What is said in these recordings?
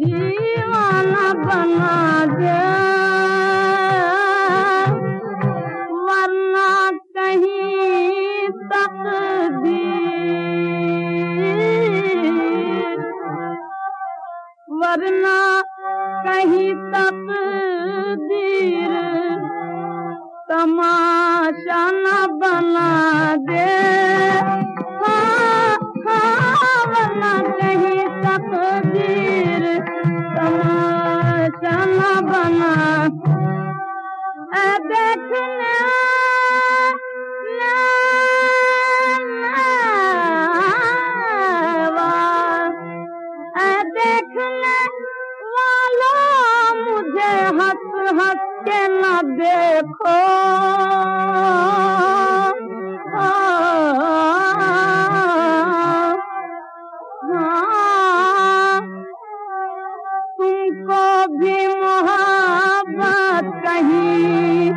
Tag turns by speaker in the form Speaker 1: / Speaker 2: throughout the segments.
Speaker 1: दीवाना बना दे। वरना कहीं तक वरना कहीं तक दीर तमाशा न बना दे। के न देखो। तुमको भी मोहब्बत कहीं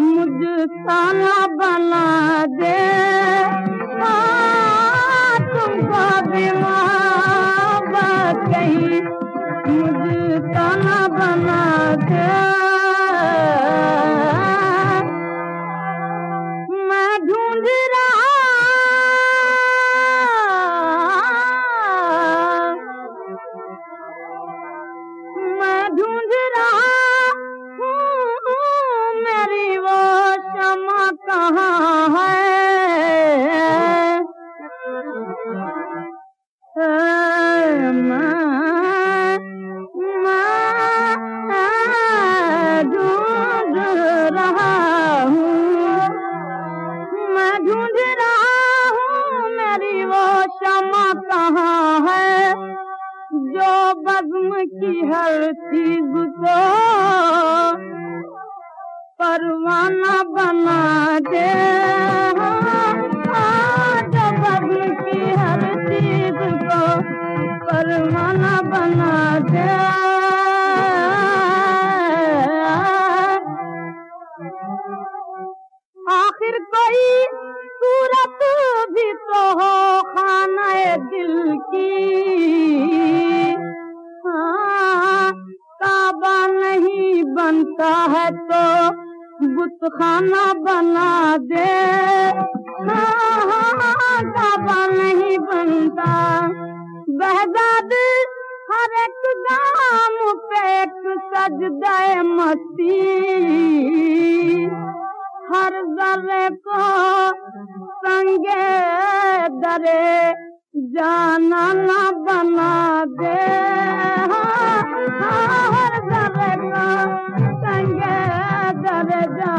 Speaker 1: मुझसा न बना दे। हाँ, तुमको भी मोहब्बत कहाँ है? मैं बज्म की हर चीज़ को परवाना बना दे। परवाना बना दे। आखिर कोई सूरत भी तो हो खाना दिल की। हाँ, काबा नहीं बनता है तो बुत खाना बना दे। हाँ, हाँ, नहीं बनता। बहजाद हर एक गाम पे एक सजदे मस्ती। हर जरे को संगे दरे जाना न बना दे। रे जा